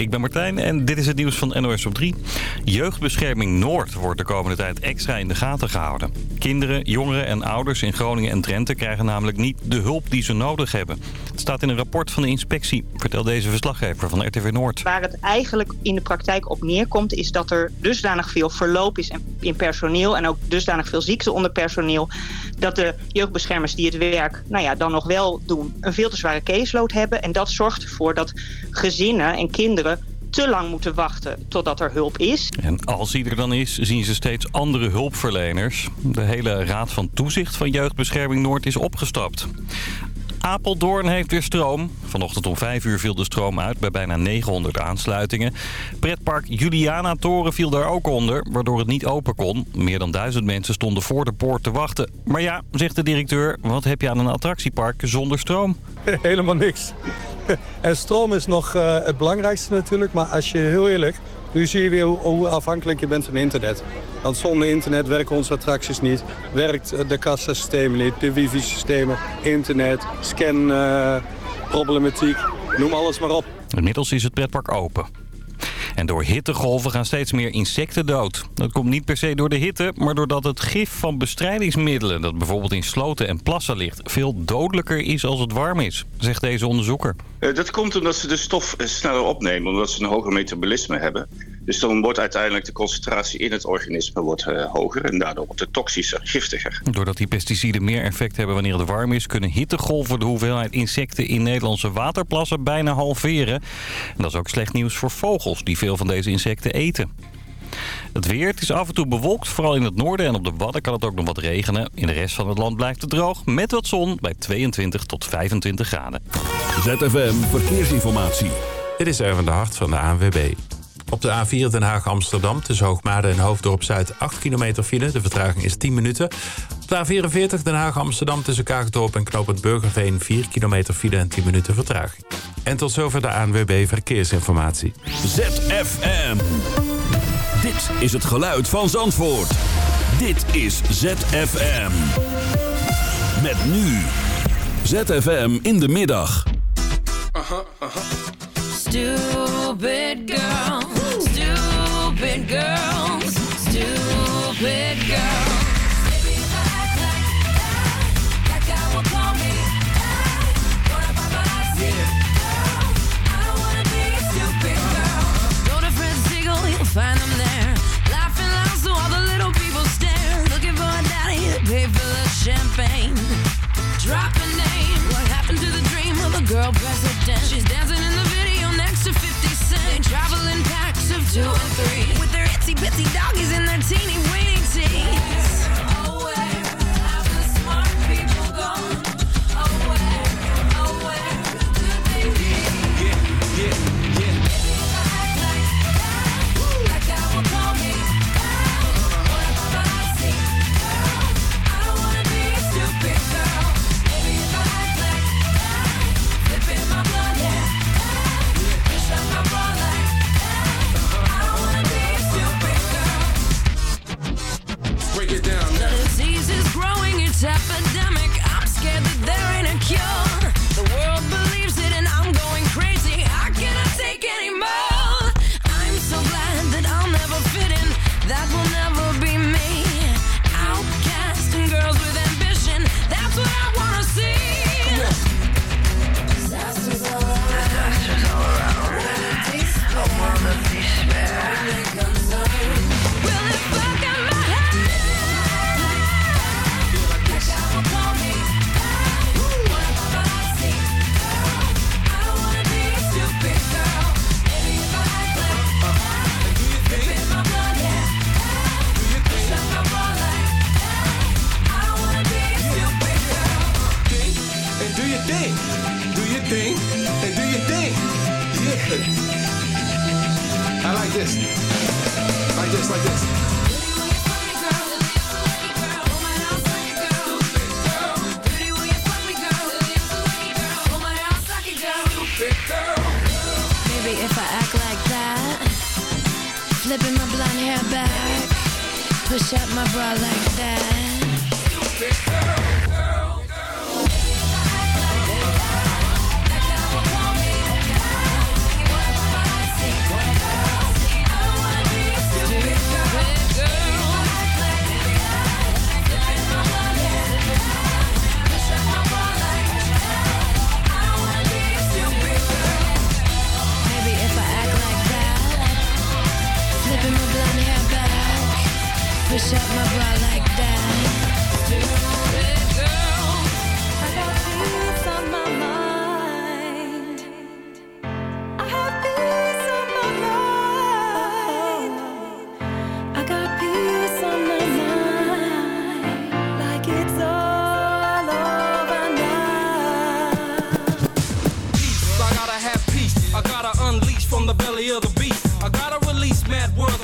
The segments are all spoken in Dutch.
Ik ben Martijn en dit is het nieuws van NOS op 3. Jeugdbescherming Noord wordt de komende tijd extra in de gaten gehouden. Kinderen, jongeren en ouders in Groningen en Drenthe krijgen namelijk niet de hulp die ze nodig hebben. Het staat in een rapport van de inspectie, vertelt deze verslaggever van RTV Noord. Waar het eigenlijk in de praktijk op neerkomt is dat er dusdanig veel verloop is in personeel en ook dusdanig veel ziekte onder personeel dat de jeugdbeschermers die het werk nou ja, dan nog wel doen een veel te zware caseload hebben. En dat zorgt ervoor dat gezinnen en kinderen te lang moeten wachten totdat er hulp is. En als die er dan is, zien ze steeds andere hulpverleners. De hele Raad van Toezicht van Jeugdbescherming Noord is opgestapt. Apeldoorn heeft weer stroom. Vanochtend om 5 uur viel de stroom uit bij bijna 900 aansluitingen. Pretpark Juliana Toren viel daar ook onder, waardoor het niet open kon. Meer dan duizend mensen stonden voor de poort te wachten. Maar ja, zegt de directeur, wat heb je aan een attractiepark zonder stroom? Helemaal niks. En stroom is nog uh, het belangrijkste natuurlijk, maar als je heel eerlijk... Nu zie je weer hoe, afhankelijk je bent van internet. Want zonder internet werken onze attracties niet. Werkt de kassasystemen niet, de wifi-systemen, internet, scanproblematiek. Uh, noem alles maar op. Inmiddels is het pretpark open. En door hittegolven gaan steeds meer insecten dood. Dat komt niet per se door de hitte, maar doordat het gif van bestrijdingsmiddelen... dat bijvoorbeeld in sloten en plassen ligt... veel dodelijker is als het warm is, zegt deze onderzoeker. Eh, dat komt omdat ze de stof eh, sneller opnemen, omdat ze een hoger metabolisme hebben. Dus dan wordt uiteindelijk de concentratie in het organisme wordt, uh, hoger en daardoor wordt het toxischer, giftiger. Doordat die pesticiden meer effect hebben wanneer het warm is... kunnen hittegolven de hoeveelheid insecten in Nederlandse waterplassen bijna halveren. En dat is ook slecht nieuws voor vogels die veel van deze insecten eten. Het weer, het is af en toe bewolkt. Vooral in het noorden en op de Wadden kan het ook nog wat regenen. In de rest van het land blijft het droog met wat zon bij 22 tot 25 graden. ZFM Verkeersinformatie. Dit is even de hart van de ANWB. Op de A4 Den Haag-Amsterdam tussen Hoogmade en Hoofddorp Zuid 8 kilometer file. De vertraging is 10 minuten. Op de A44 Den Haag-Amsterdam tussen Kaagdorp en Knopend Burgerveen 4 kilometer file en 10 minuten vertraging. En tot zover de ANWB Verkeersinformatie. ZFM. Dit is het geluid van Zandvoort. Dit is ZFM. Met nu. ZFM in de middag. Aha, aha. Stupid girl, girls, stupid girls. Find them there, laughing loud so all the little people stare. Looking for a daddy for the champagne. Drop a name. What happened to the dream of a girl president? She's dancing in the video next to 50 Cent. They travel in packs of two and three itsy bitsy doggies and their teeny weeny teeth.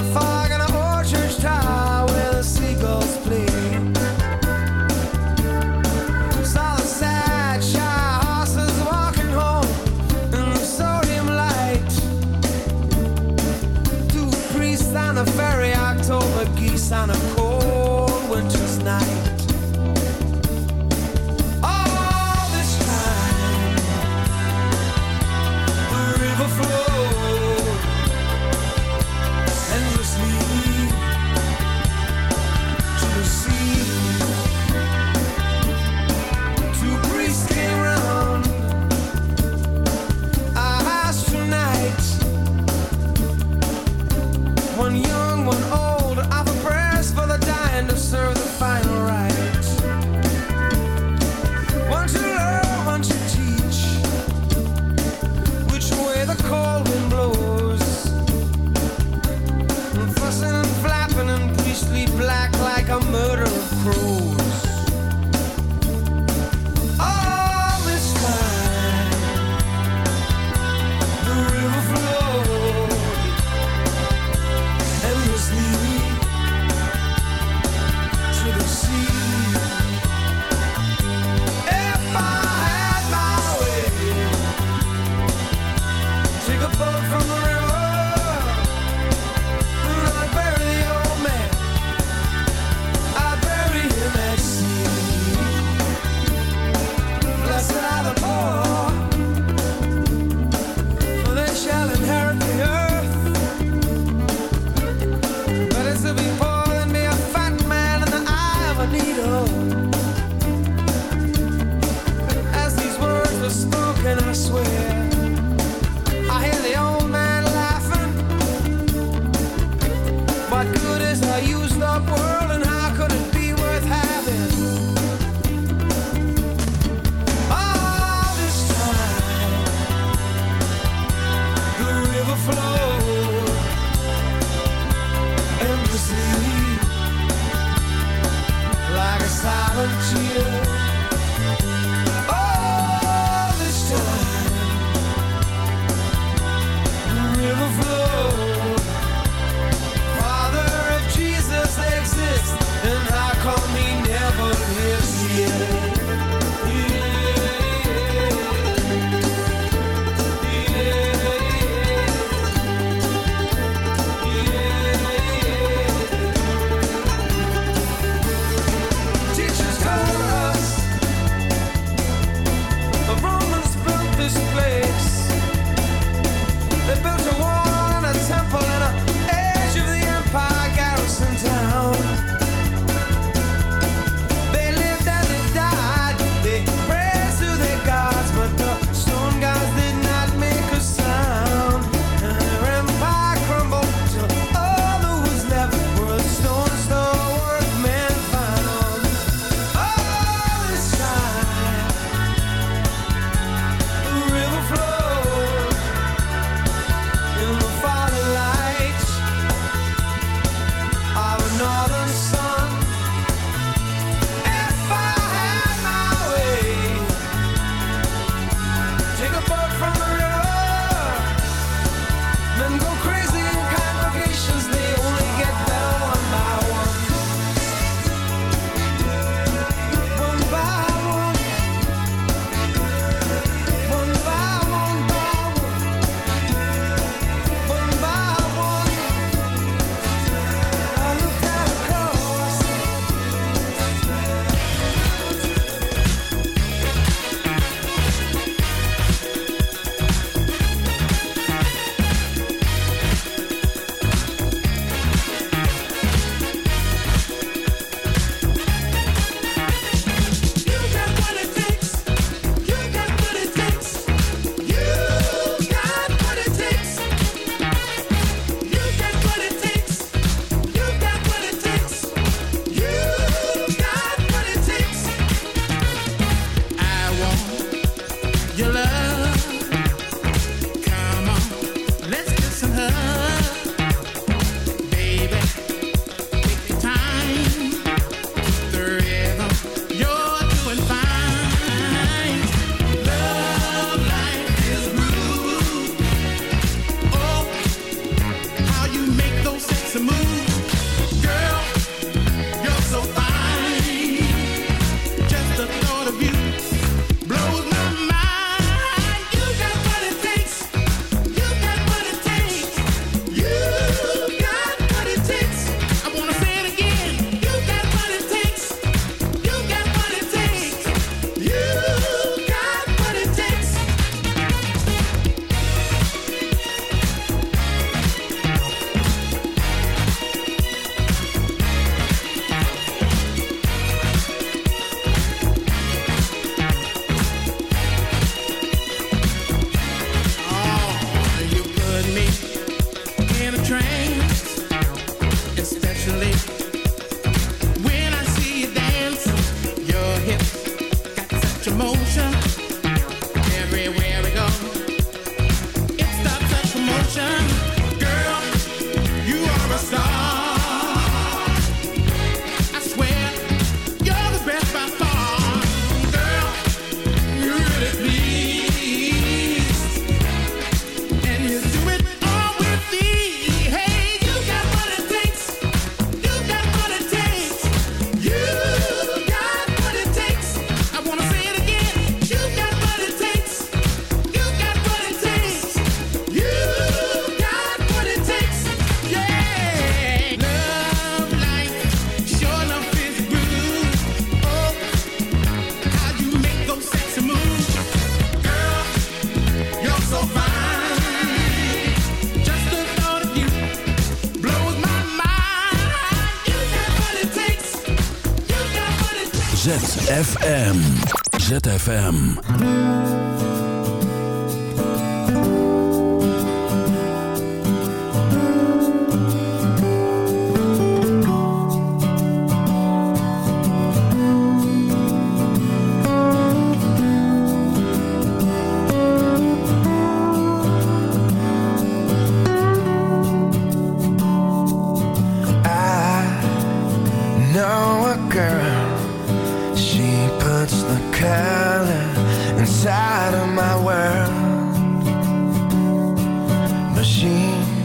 the fire. so crazy.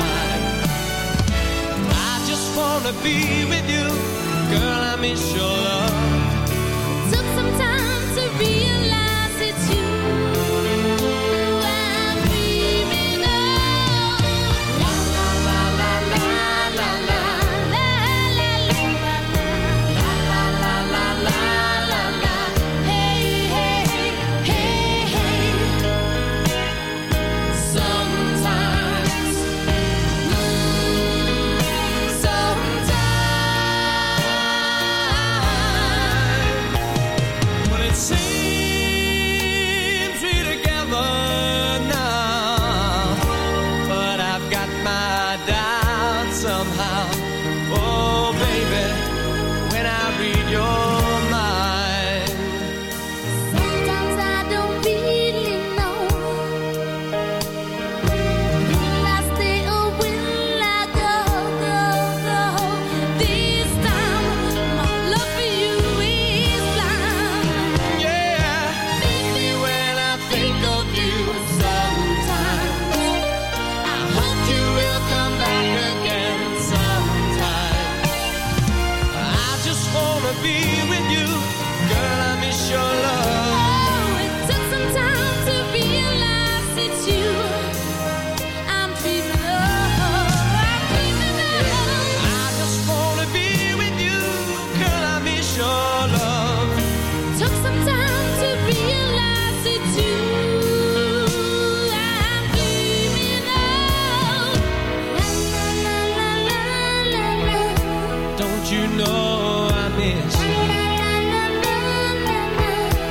time. I just wanna be with you, girl. I miss your love.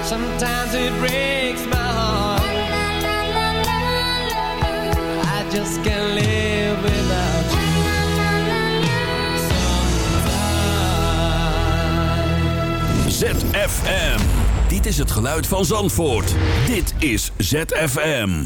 Sometimes it breaks my heart. I just can't live without you. ZFM. Dit is het geluid van Zandvoort. Dit is ZFM.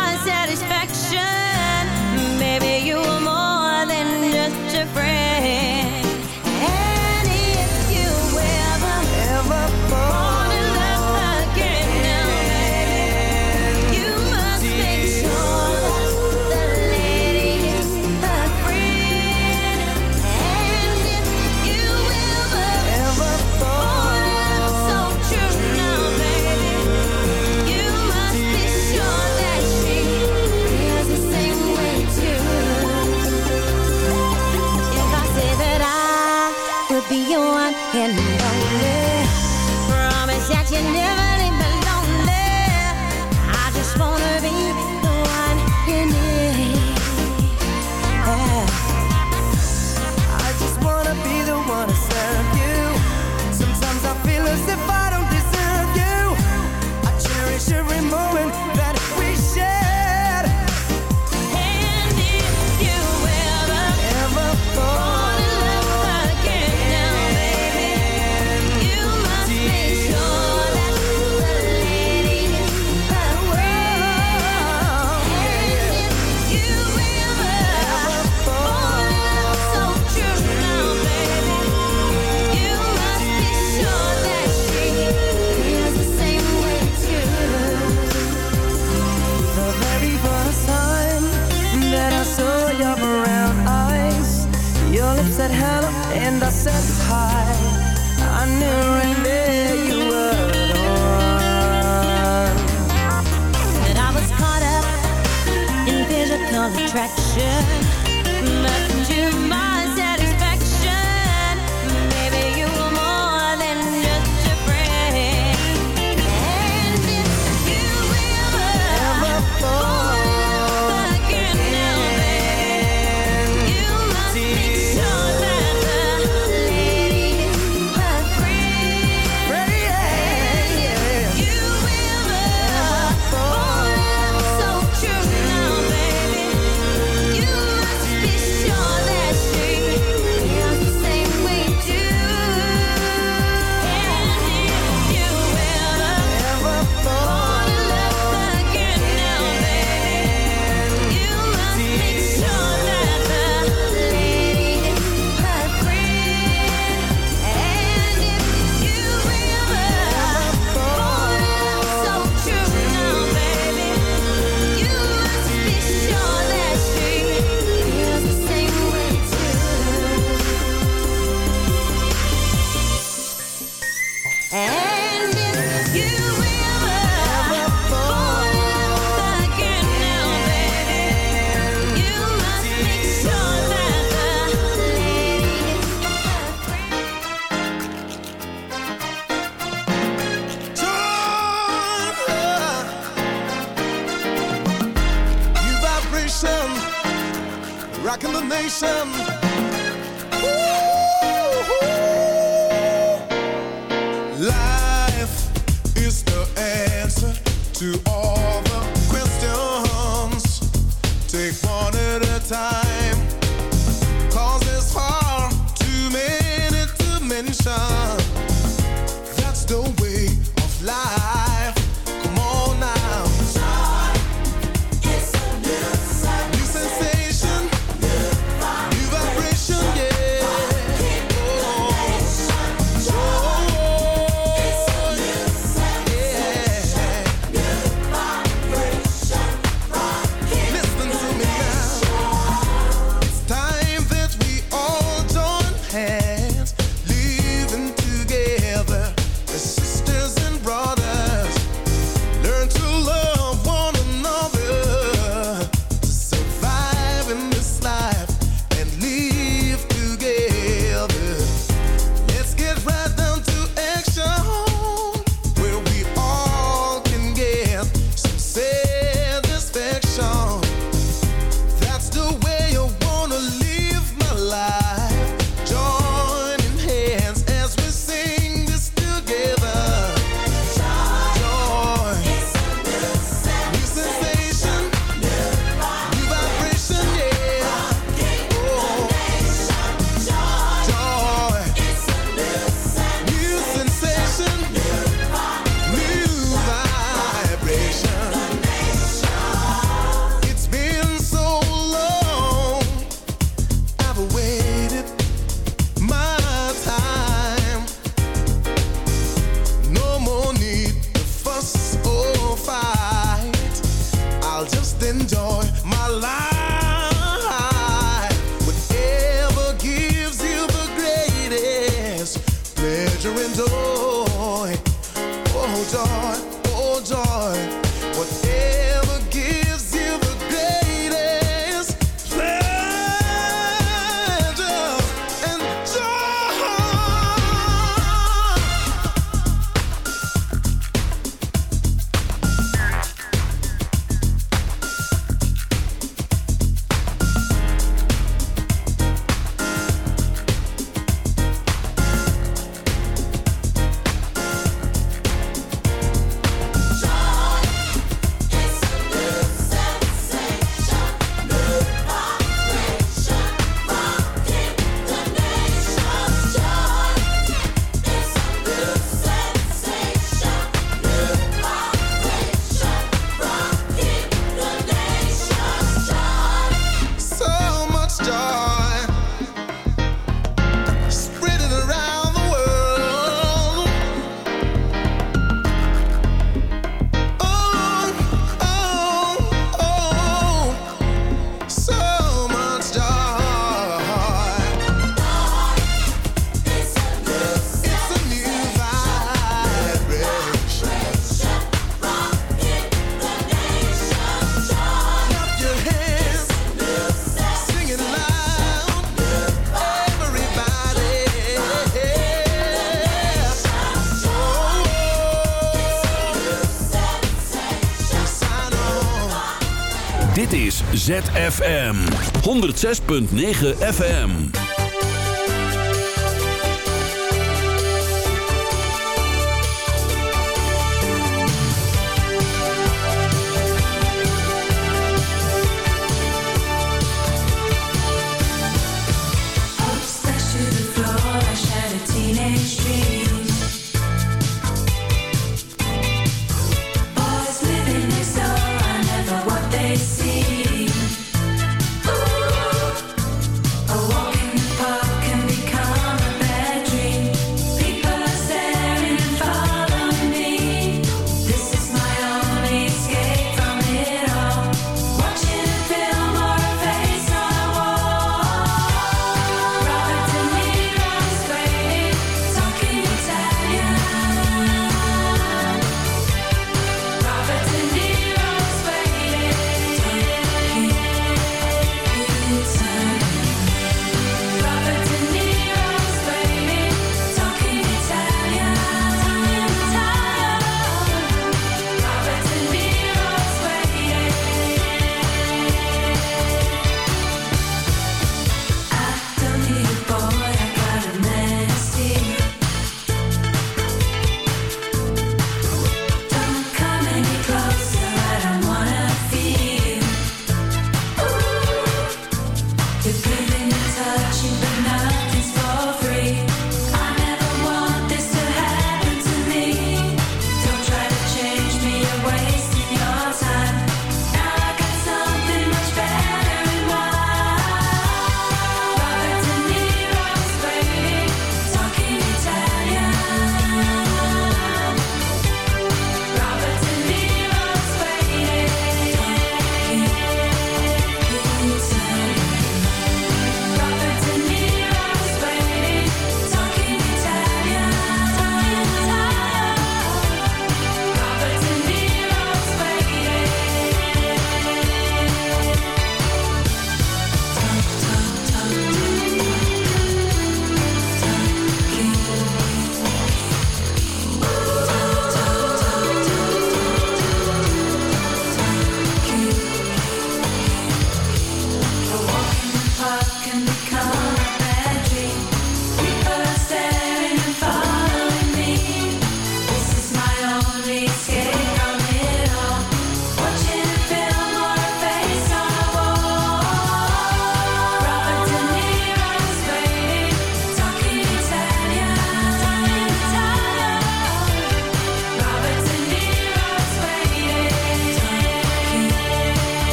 ZFM. 106.9 FM